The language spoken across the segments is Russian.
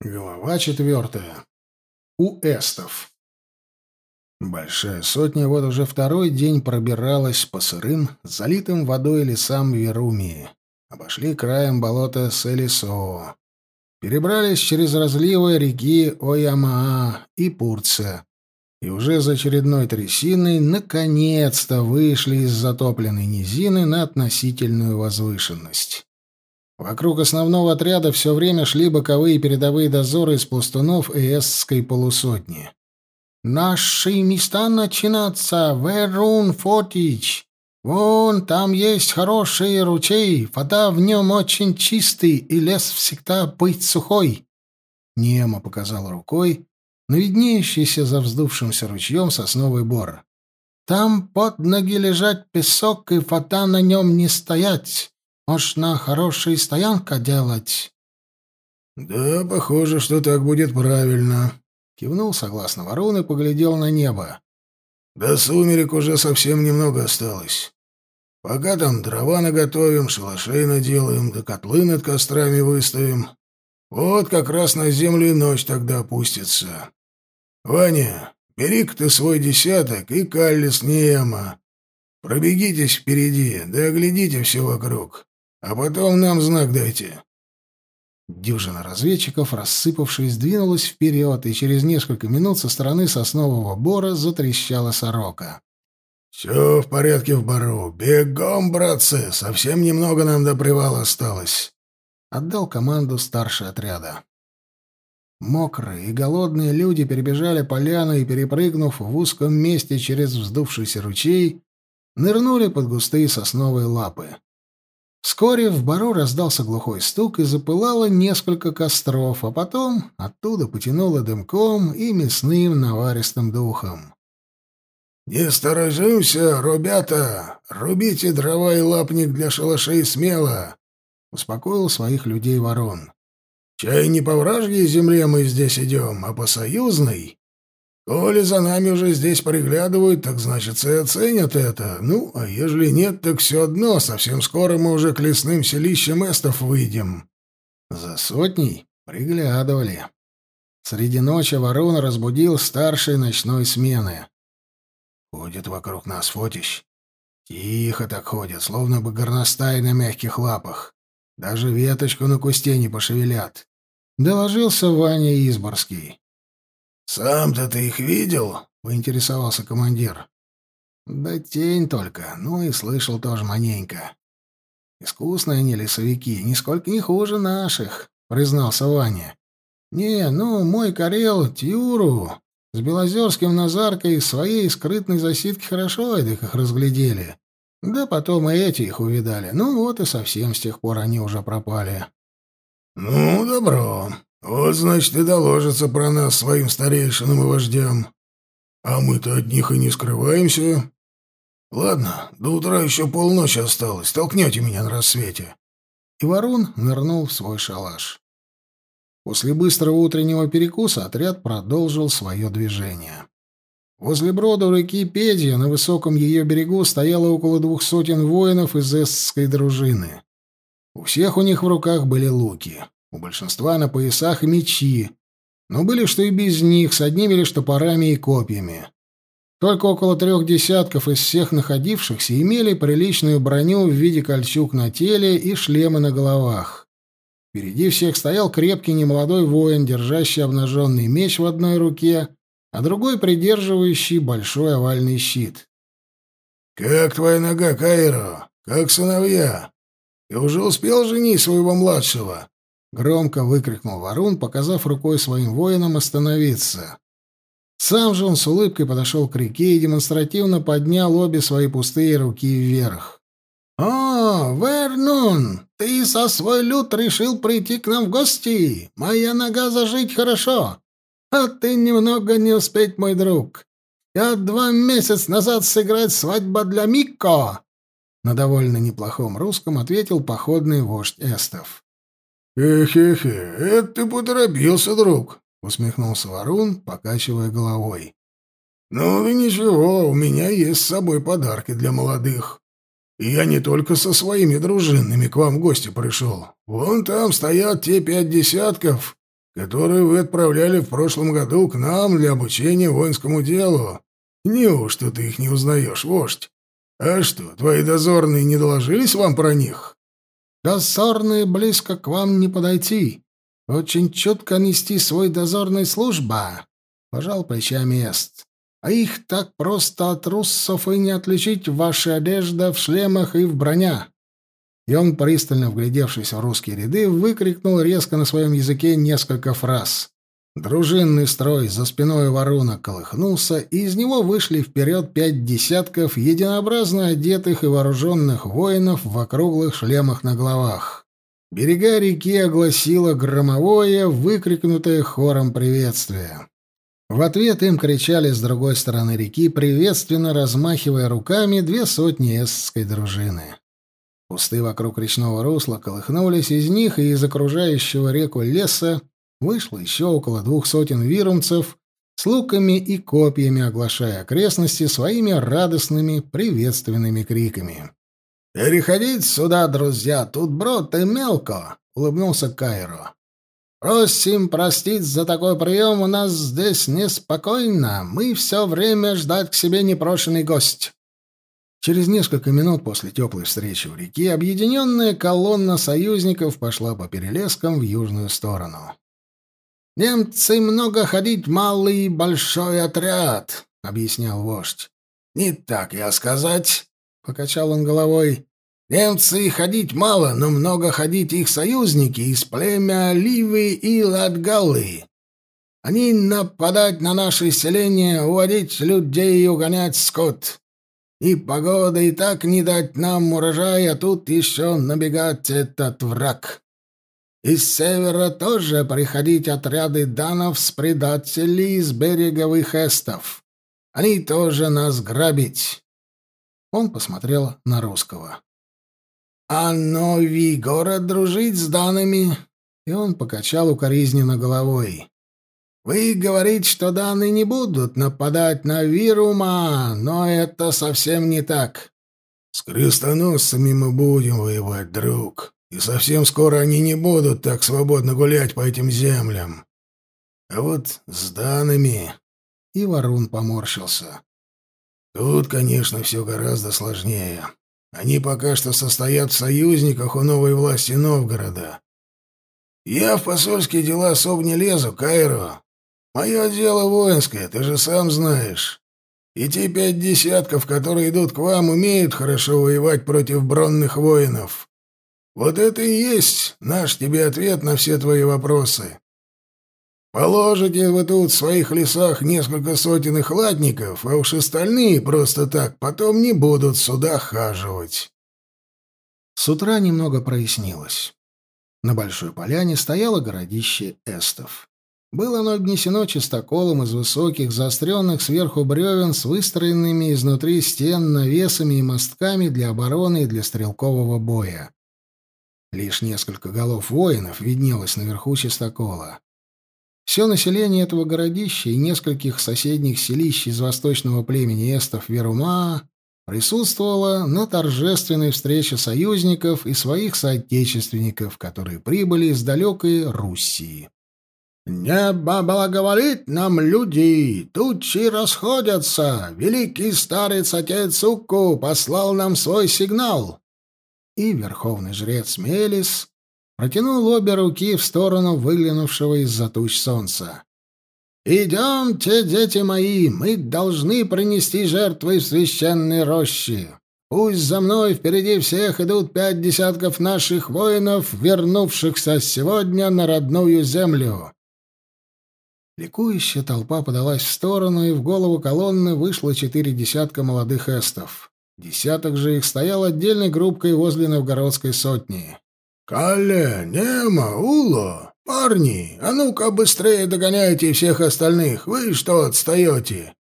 Глава четвертая. У эстов. Большая сотня вот уже второй день пробиралась по сырым, залитым водой лесам Верумии. Обошли краем болота Селисоо. Перебрались через разливы реки Оямаа и Пурца. И уже за очередной трясиной наконец-то вышли из затопленной низины на относительную возвышенность. Вокруг основного отряда все время шли боковые передовые дозоры из пластунов эстской полусотни. «Наши места начинаются, Верун Фотич. Вон там есть хороший ручей, вода в нем очень чистый, и лес всегда быть сухой». Немо показал рукой на виднеющийся за вздувшимся ручьем сосновый бор. «Там под ноги лежать песок, и вода на нем не стоять». Можно хорошая стоянка делать. Да, похоже, что так будет правильно. Кивнул согласно ворон и поглядел на небо. До сумерек уже совсем немного осталось. Пока там дрова наготовим, шалашей наделаем, да котлы над кострами выставим. Вот как раз на землю и ночь тогда опустится. Ваня, бери-ка ты свой десяток и Калли с Нема. Пробегитесь впереди, да оглядите все вокруг. А потом нам знак дайте». Дюжина разведчиков, рассыпавшись, двинулась вперед, и через несколько минут со стороны соснового бора затрещала сорока. «Все в порядке в бару. Бегом, братцы! Совсем немного нам до привала осталось!» — отдал команду старший отряда. Мокрые и голодные люди перебежали поляну и, перепрыгнув в узком месте через вздувшийся ручей, нырнули под густые сосновые лапы. Вскоре в бару раздался глухой стук и запылало несколько костров, а потом оттуда потянуло дымком и мясным наваристым духом. «Не сторожимся, ребята! Рубите дрова и лапник для шалашей смело!» — успокоил своих людей ворон. «Чай не по вражьей земле мы здесь идем, а по союзной. Коли за нами уже здесь приглядывают, так значит и оценят это. Ну, а ежели нет, так все одно, совсем скоро мы уже к лесным селищам эстов выйдем. За сотней приглядывали. Среди ночи ворона разбудил старшей ночной смены. Ходит вокруг нас Фотищ. Тихо так ходит, словно бы горностай на мягких лапах. Даже веточку на кусте не пошевелят. Доложился Ваня Изборский. «Сам-то ты их видел?» — поинтересовался командир. «Да тень только, ну и слышал тоже маненько. Искусные они лесовики, нисколько не хуже наших», — признался Ваня. «Не, ну, мой Карел Тюру с Белозерским Назаркой своей скрытной засидки хорошо эдак их разглядели. Да потом и эти их увидали. Ну вот и совсем с тех пор они уже пропали». «Ну, добро. Вот, значит, и доложится про нас своим старейшинам и вождям. А мы-то от них и не скрываемся. Ладно, до утра еще полночи осталось. Толкнете меня на рассвете. И Ворон нырнул в свой шалаш. После быстрого утреннего перекуса отряд продолжил свое движение. Возле брода реки Педия на высоком ее берегу стояло около двух сотен воинов из эстской дружины. У всех у них в руках были луки. У большинства на поясах мечи, но были что и без них, с одними лишь топорами и копьями. Только около трех десятков из всех находившихся имели приличную броню в виде кольчуг на теле и шлемы на головах. Впереди всех стоял крепкий немолодой воин, держащий обнаженный меч в одной руке, а другой придерживающий большой овальный щит. «Как твоя нога, Кайро? Как сыновья? Ты уже успел женить своего младшего?» Громко выкрикнул Варун, показав рукой своим воинам остановиться. Сам же он с улыбкой подошел к реке и демонстративно поднял обе свои пустые руки вверх. «О, Вернун, ты со свой люд решил прийти к нам в гости? Моя нога зажить хорошо, а ты немного не успеть, мой друг. Я два месяца назад сыграть свадьба для Микко!» На довольно неплохом русском ответил походный вождь эстов. «Эхе-хе, это ты поторопился, друг», — усмехнулся Варун, покачивая головой. «Ну и ничего, у меня есть с собой подарки для молодых. И я не только со своими дружинами к вам в гости пришел. Вон там стоят те пять десятков, которые вы отправляли в прошлом году к нам для обучения воинскому делу. Неужто ты их не узнаешь, вождь? А что, твои дозорные не доложились вам про них? Дозорные близко к вам не подойти. Очень чутко нести свой дозорной служба. Пожал плечами Эст. А их так просто от руссов и не отличить ваша одежда в шлемах и в броня. И он, пристально вглядевшись в русские ряды, выкрикнул резко на своем языке несколько фраз. Дружинный строй за спиной ворона колыхнулся, и из него вышли вперед пять десятков единообразно одетых и вооруженных воинов в округлых шлемах на головах. Берега реки огласило громовое, выкрикнутое хором приветствие. В ответ им кричали с другой стороны реки, приветственно размахивая руками две сотни эсской дружины. Кусты вокруг речного русла колыхнулись, из них и из окружающего реку леса вышло еще около двух сотен вирумцев с луками и копьями, оглашая окрестности своими радостными приветственными криками. «Переходите сюда, друзья, тут брод и мелко!» — улыбнулся Кайро. «Просим простить за такой прием, у нас здесь неспокойно, мы все время ждать к себе непрошенный гость». Через несколько минут после теплой встречи у реки объединенная колонна союзников пошла по перелескам в южную сторону. «Немцы много ходить, малый и большой отряд», — объяснял вождь. «Не так я сказать», — покачал он головой. «Немцы ходить мало, но много ходить их союзники из племя Ливы и Латгалы. Они нападать на наше селение, уводить людей и угонять скот. И погода и так не дать нам урожай, а тут еще набегать этот враг. Из севера тоже приходить отряды данов с предателей из береговых эстов. Они тоже нас грабить. Он посмотрел на русского. «А новый город дружить с данными?» И он покачал укоризненно головой. Вы говорите, что данные не будут нападать на Вирума, но это совсем не так. С крестоносцами мы будем воевать, друг, и совсем скоро они не будут так свободно гулять по этим землям. А вот с данными... И Варун поморщился. Тут, конечно, все гораздо сложнее. Они пока что состоят в союзниках у новой власти Новгорода. Я в посольские дела особо не лезу, Кайро, Мое дело воинское, ты же сам знаешь. И те пять десятков, которые идут к вам, умеют хорошо воевать против бронных воинов. Вот это и есть наш тебе ответ на все твои вопросы. Положите вы тут в своих лесах несколько сотен их латников, а уж остальные просто так потом не будут сюда хаживать. С утра немного прояснилось. На большой поляне стояло городище эстов. Было оно обнесено чистоколом из высоких, заостренных сверху бревен с выстроенными изнутри стен навесами и мостками для обороны и для стрелкового боя. Лишь несколько голов воинов виднелось наверху чистокола. Все население этого городища и нескольких соседних селищ из восточного племени эстов Верума присутствовало на торжественной встрече союзников и своих соотечественников, которые прибыли из далекой Руссии. «Небо благоволит нам, люди, тучи расходятся, великий старец отец Укку послал нам свой сигнал». И верховный жрец Мелис протянул обе руки в сторону выглянувшего из-за туч солнца. «Идемте, дети мои, мы должны принести жертвы в священной рощи. Пусть за мной впереди всех идут пять десятков наших воинов, вернувшихся сегодня на родную землю». Ликующая толпа подалась в сторону, и в голову колонны вышло четыре десятка молодых эстов. Десяток же их стоял отдельной группкой возле новгородской сотни. «Калле, Нема, Уло, парни, а ну-ка быстрее догоняйте всех остальных, вы что отстаете?»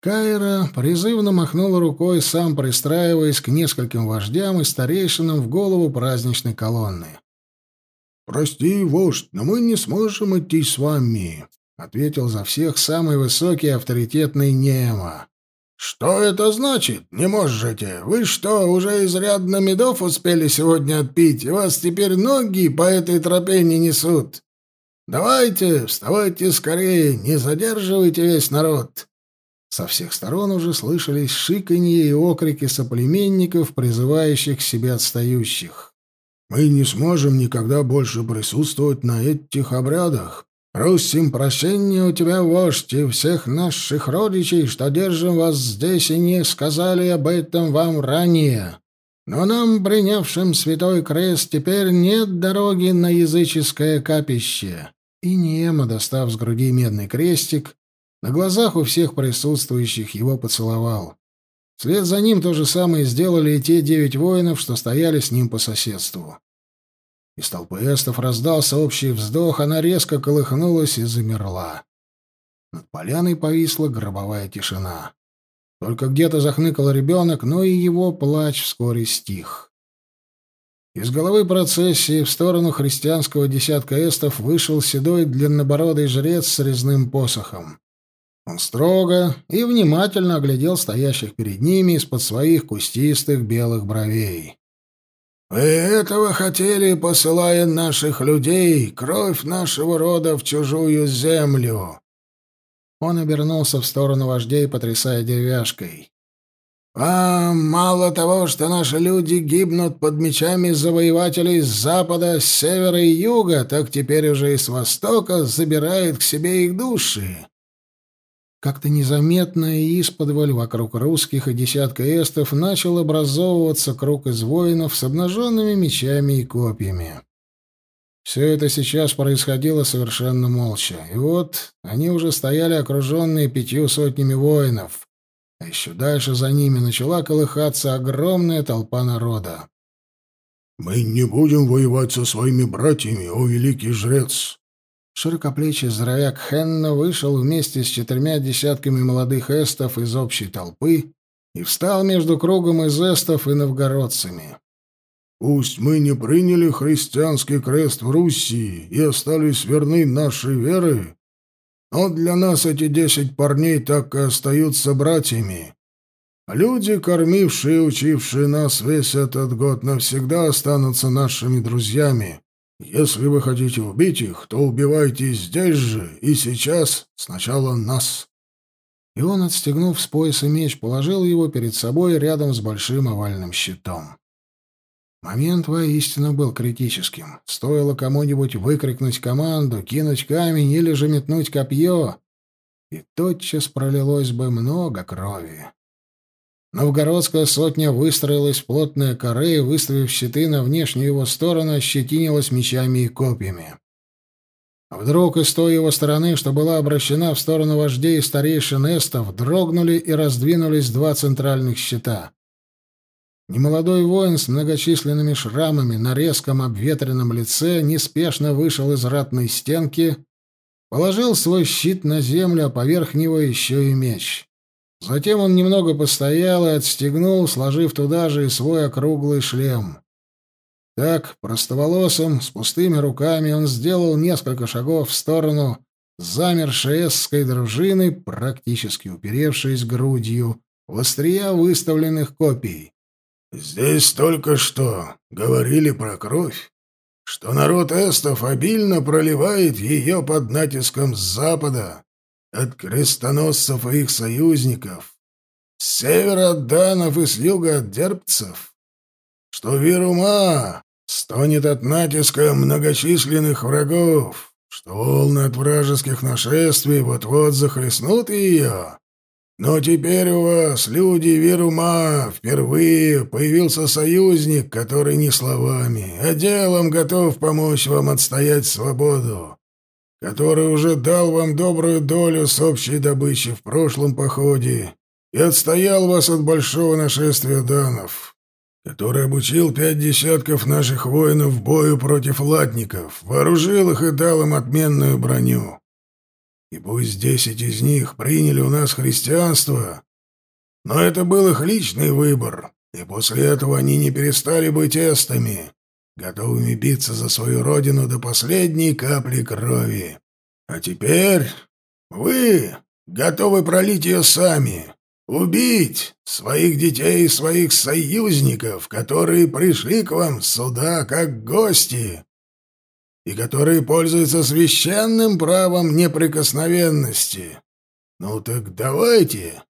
Кайра призывно махнул рукой, сам пристраиваясь к нескольким вождям и старейшинам в голову праздничной колонны. «Прости, вождь, но мы не сможем идти с вами. — ответил за всех самый высокий авторитетный Нема. «Что это значит? Не можете? Вы что, уже изрядно медов успели сегодня отпить, и вас теперь ноги по этой тропе не несут?» Давайте, вставайте скорее, не задерживайте весь народ!» Со всех сторон уже слышались шиканье и окрики соплеменников, призывающих к себе отстающих. «Мы не сможем никогда больше присутствовать на этих обрядах. Просим прощения у тебя, вождь, и всех наших родичей, что держим вас здесь и не сказали об этом вам ранее. Но нам, принявшим святой крест, теперь нет дороги на языческое капище». И Нема, достав с груди медный крестик, на глазах у всех присутствующих его поцеловал. Вслед за ним то же самое сделали и те девять воинов, что стояли с ним по соседству. Из толпы эстов раздался общий вздох, она резко колыхнулась и замерла. Над поляной повисла гробовая тишина. Только где-то захныкал ребенок, но и его плач вскоре стих. Из головы процессии в сторону христианского десятка эстов вышел седой длиннобородый жрец с резным посохом. Он строго и внимательно оглядел стоящих перед ними из-под своих кустистых белых бровей. «Вы этого хотели, посылая наших людей, кровь нашего рода в чужую землю!» Он обернулся в сторону вождей, потрясая деревяшкой. «Вам мало того, что наши люди гибнут под мечами завоевателей с запада, с севера и юга, так теперь уже и с востока забирают к себе их души. Как-то незаметно и исподволь вокруг русских и десятка эстов начал образовываться круг из воинов с обнаженными мечами и копьями. Все это сейчас происходило совершенно молча, и вот они уже стояли окруженные пятью сотнями воинов, а еще дальше за ними начала колыхаться огромная толпа народа. «Мы не будем воевать со своими братьями, о великий жрец!» Широкоплечий здоровяк Хенна вышел вместе с четырьмя десятками молодых эстов из общей толпы и встал между кругом из эстов и новгородцами. «Пусть мы не приняли христианский крест в Руси и остались верны нашей веры, но для нас эти десять парней так и остаются братьями. Люди, кормившие и учившие нас весь этот год, навсегда останутся нашими друзьями». Если вы хотите убить их, то убивайте здесь же и сейчас сначала нас. И он, отстегнув с пояса меч, положил его перед собой рядом с большим овальным щитом. Момент воистину был критическим. Стоило кому-нибудь выкрикнуть команду, кинуть камень или же метнуть копье, и тотчас пролилось бы много крови. Новгородская сотня выстроилась в плотное коре и, выставив щиты на внешнюю его сторону, ощетинилась мечами и копьями. Вдруг из той его стороны, что была обращена в сторону вождей и старейшин эстов, дрогнули и раздвинулись два центральных щита. Немолодой воин с многочисленными шрамами на резком обветренном лице неспешно вышел из ратной стенки, положил свой щит на землю, а поверх него еще и меч. Затем он немного постоял и отстегнул, сложив туда же и свой округлый шлем. Так, простоволосым, с пустыми руками, он сделал несколько шагов в сторону замершей эсской дружины, практически уперевшись грудью в острия выставленных копий. «Здесь только что говорили про кровь, что народ эстов обильно проливает ее под натиском с запада, от крестоносцев и их союзников, с севера от данов и с юга от дербцев, что Вирума стонет от натиска многочисленных врагов, что волны от вражеских нашествий вот-вот захлестнут ее. Но теперь у вас, люди Вирума, впервые появился союзник, который не словами, а делом готов помочь вам отстоять свободу который уже дал вам добрую долю с общей добычи в прошлом походе и отстоял вас от большого нашествия данов, который обучил пять десятков наших воинов бою против латников, вооружил их и дал им отменную броню. И пусть десять из них приняли у нас христианство, но это был их личный выбор, и после этого они не перестали быть эстами, готовыми биться за свою родину до последней капли крови. А теперь вы готовы пролить ее сами, убить своих детей и своих союзников, которые пришли к вам сюда как гости. и которые пользуются священным правом неприкосновенности. Ну так давайте,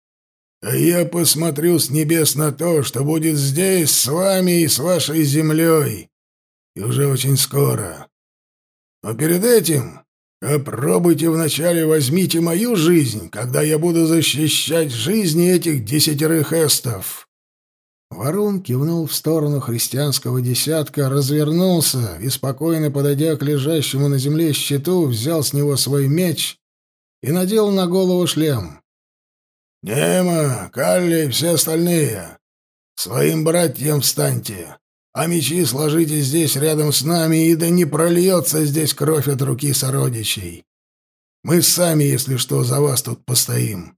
а я посмотрю с небес на то, что будет здесь с вами и с вашей землей, и уже очень скоро. Но перед этим попробуйте вначале возьмите мою жизнь, когда я буду защищать жизни этих десятерых эстов». Ворон кивнул в сторону христианского десятка, развернулся и, спокойно подойдя к лежащему на земле щиту, взял с него свой меч и надел на голову шлем. «Нема, Калли и все остальные, своим братьям встаньте, а мечи сложите здесь рядом с нами, и да не прольется здесь кровь от руки сородичей. Мы сами, если что, за вас тут постоим».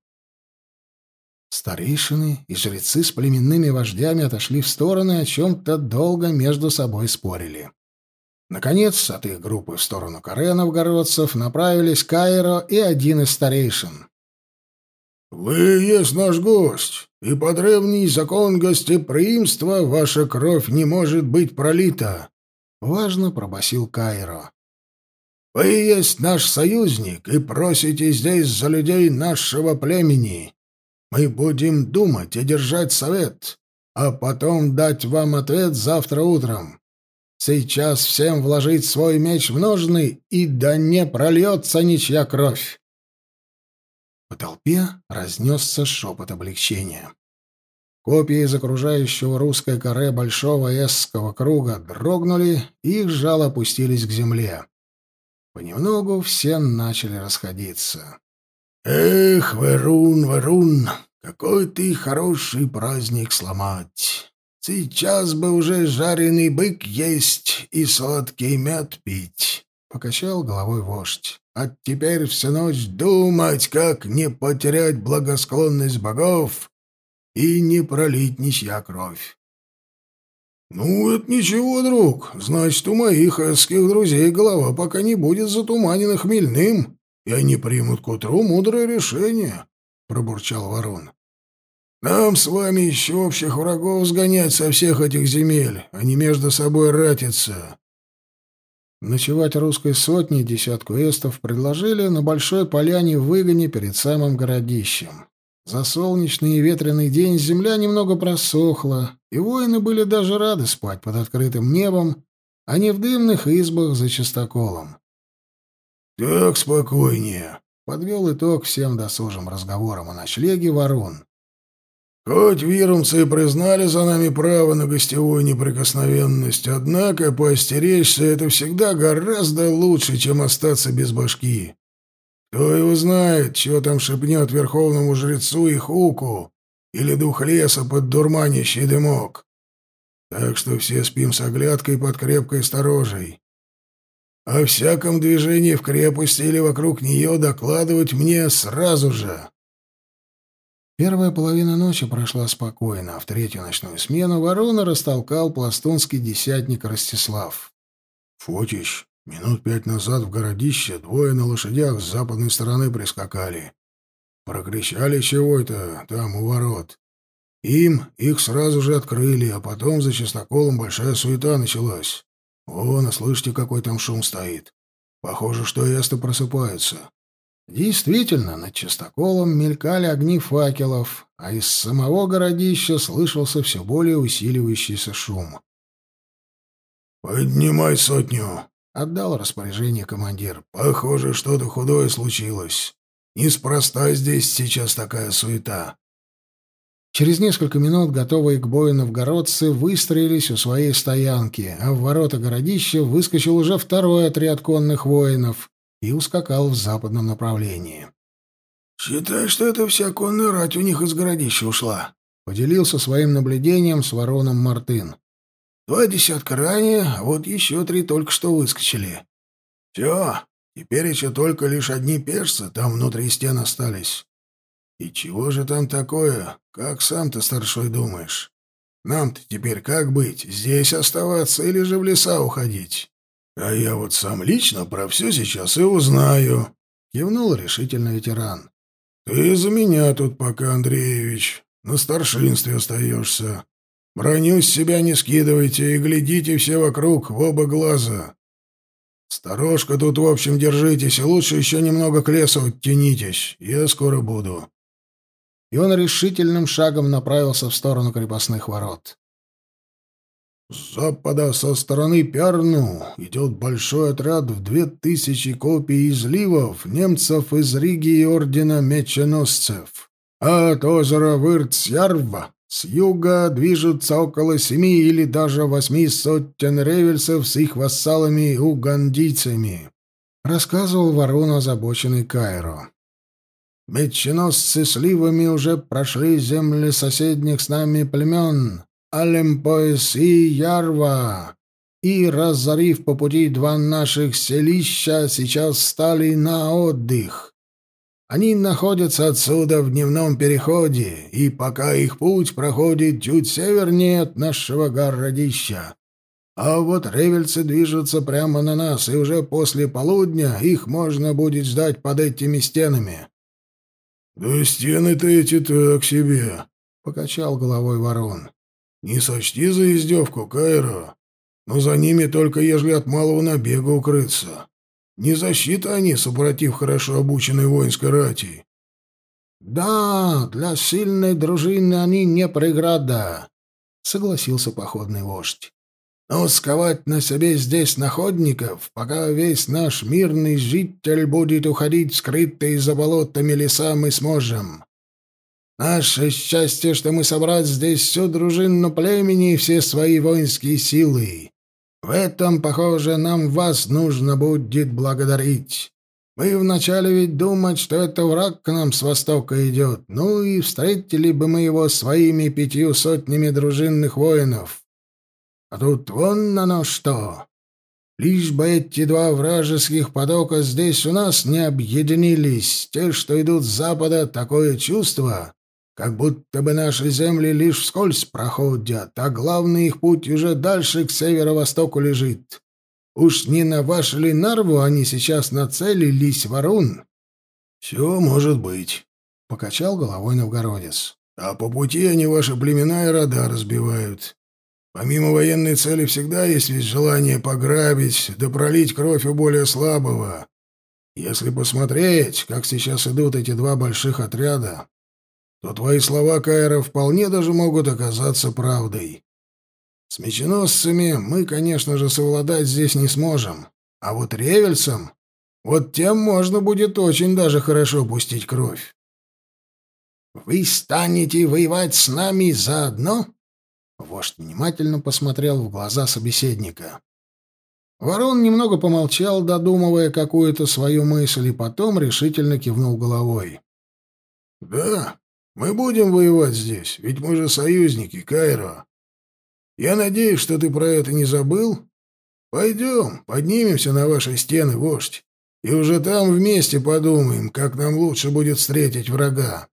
Старейшины и жрецы с племенными вождями отошли в стороны, о чем-то долго между собой спорили. Наконец, от их группы в сторону Каре новгородцев направились Кайро и один из старейшин. «Вы есть наш гость, и по древний закон гостеприимства ваша кровь не может быть пролита», — важно пробасил Кайро. «Вы есть наш союзник и просите здесь за людей нашего племени. Мы будем думать и держать совет, а потом дать вам ответ завтра утром. Сейчас всем вложить свой меч в ножны, и да не прольется ничья кровь. По толпе разнесся шепот облегчения. Копии из окружающего русской коре большого эсского круга дрогнули, их жало опустились к земле. Понемногу все начали расходиться. «Эх, Верун, Верун, какой ты хороший праздник сломать! Сейчас бы уже жареный бык есть и сладкий мед пить!» — покачал головой вождь. «А теперь всю ночь думать, как не потерять благосклонность богов и не пролить ничья кровь!» «Ну, это ничего, друг. Значит, у моих эсских друзей голова пока не будет затуманена хмельным, и они примут к утру мудрое решение», — пробурчал ворон. «Нам с вами еще общих врагов сгонять со всех этих земель, а не между собой ратиться». Ночевать русской сотни десятку эстов предложили на большой поляне в выгоне перед самым городищем. За солнечный и ветреный день земля немного просохла, и воины были даже рады спать под открытым небом, а не в дымных избах за частоколом. «Так спокойнее», — подвел итог всем досужим разговорам о ночлеге ворон. «Хоть вирумцы и признали за нами право на гостевую неприкосновенность, однако поостеречься — это всегда гораздо лучше, чем остаться без башки. Кто его знает, чего там шепнет верховному жрецу и хуку, или дух леса под дурманящий дымок. Так что все спим с оглядкой под крепкой сторожей о всяком движении в крепости или вокруг нее докладывать мне сразу же. Первая половина ночи прошла спокойно, а в третью ночную смену ворона растолкал пластунский десятник Ростислав. — Фотич, минут пять назад в городище двое на лошадях с западной стороны прискакали. Прокричали чего-то там у ворот. Им их сразу же открыли, а потом за частоколом большая суета началась. «Вон, а слышите, какой там шум стоит? Похоже, что эсты просыпаются». Действительно, над частоколом мелькали огни факелов, а из самого городища слышался все более усиливающийся шум. «Поднимай сотню!» — отдал распоряжение командир. «Похоже, что-то худое случилось. Неспроста здесь сейчас такая суета». Через несколько минут готовые к бою новгородцы выстроились у своей стоянки, а в ворота городища выскочил уже второй отряд конных воинов и ускакал в западном направлении. «Считай, что это вся конная рать у них из городища ушла», — поделился своим наблюдением с вороном Мартын. «Два десятка ранее, а вот еще три только что выскочили. Все, теперь еще только лишь одни пешцы там внутри стен остались. И чего же там такое? Как сам-то, старшой, думаешь? Нам-то теперь как быть? Здесь оставаться или же в леса уходить? А я вот сам лично про все сейчас и узнаю, — кивнул решительно ветеран. Ты за меня тут пока, Андреевич. На старшинстве остаешься. Броню с себя не скидывайте и глядите все вокруг в оба глаза. Сторожка тут, в общем, держитесь, и лучше еще немного к лесу оттянитесь. Я скоро буду». И он решительным шагом направился в сторону крепостных ворот. С запада со стороны Пярну идет большой отряд в две тысячи копий изливов немцев из Риги и ордена меченосцев. А от озера Вырцярва с юга движутся около семи или даже восьми сотен ревельцев с их вассалами угандийцами, — рассказывал ворон озабоченный Кайро. Меченосцы с ливами уже прошли земли соседних с нами племен, Алемпоэс и Ярва, и, разорив по пути два наших селища, сейчас стали на отдых. Они находятся отсюда в дневном переходе, и пока их путь проходит чуть севернее от нашего городища. А вот ревельцы движутся прямо на нас, и уже после полудня их можно будет ждать под этими стенами. — Да стены-то эти так себе, — покачал головой ворон. — Не сочти за издевку, Кайро, но за ними только ежели от малого набега укрыться. Не защита они, супротив хорошо обученной воинской рати. Да, для сильной дружины они не преграда, согласился походный вождь. Но сковать на себе здесь находников, пока весь наш мирный житель будет уходить скрытый за болотами леса, мы сможем. Наше счастье, что мы собрать здесь всю дружину племени и все свои воинские силы. В этом, похоже, нам вас нужно будет благодарить. Мы вначале ведь думать, что это враг к нам с востока идет, ну и встретили бы мы его своими пятью сотнями дружинных воинов. А тут вон оно что. Лишь бы эти два вражеских потока здесь у нас не объединились, те, что идут с запада, такое чувство, как будто бы наши земли лишь вскользь проходят, а главный их путь уже дальше к северо-востоку лежит. Уж не на вашу ли нарву они сейчас нацелились, Варун? — Все может быть, — покачал головой новгородец. — А по пути они ваши племена и рода разбивают. Помимо военной цели всегда есть ведь желание пограбить, да пролить кровь у более слабого. Если посмотреть, как сейчас идут эти два больших отряда, то твои слова, Кайра, вполне даже могут оказаться правдой. С меченосцами мы, конечно же, совладать здесь не сможем, а вот ревельцам, вот тем можно будет очень даже хорошо пустить кровь. «Вы станете воевать с нами заодно?» Вождь внимательно посмотрел в глаза собеседника. Ворон немного помолчал, додумывая какую-то свою мысль, и потом решительно кивнул головой. «Да, мы будем воевать здесь, ведь мы же союзники, Кайро. Я надеюсь, что ты про это не забыл. Пойдем, поднимемся на ваши стены, вождь, и уже там вместе подумаем, как нам лучше будет встретить врага.